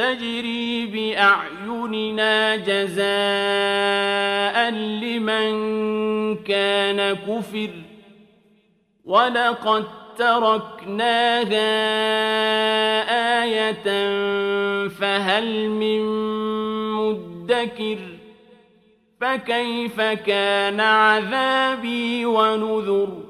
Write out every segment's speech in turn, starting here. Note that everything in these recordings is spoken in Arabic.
تجري بأعيننا جزاء لمن كان كفر ولقد تركناها آية فهل من مدكر فكيف كان عذابي ونذر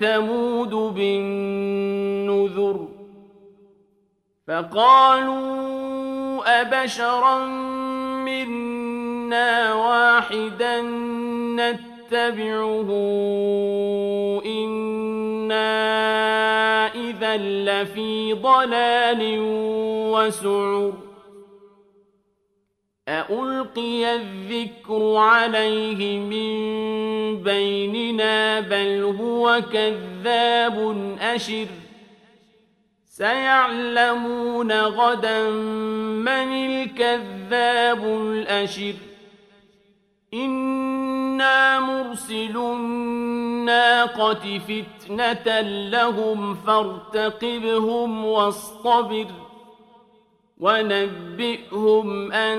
ثمود بالنذر فقالوا أبشرا منا واحدا نتبعه إنا إذا لفي ضلال وسعر أألقي الذكر عليه من بيننا بل هو كذاب أشر سيعلمون غدا من الكذاب الأشر إنا مرسل الناقة فتنة لهم فارتقبهم واصطبر ونبئهم أن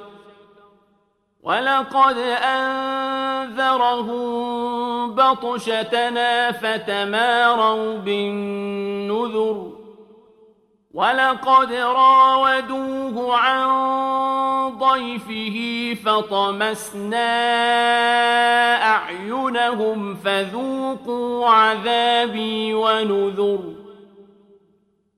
ولقد أنذرهم بطشتنا فتماروا بالنذر ولقد راودوه عن ضيفه فطمسنا أعينهم فذوقوا عذابي ونذر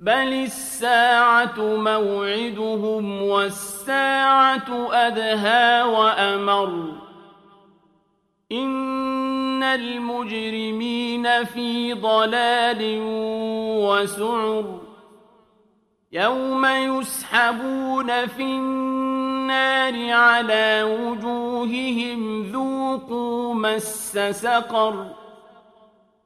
بل الساعة موعدهم والساعة أدهى وأمر إن المجرمين في ضلال وسعر يوم يسحبون في النار على وجوههم ذوقوا مس سقر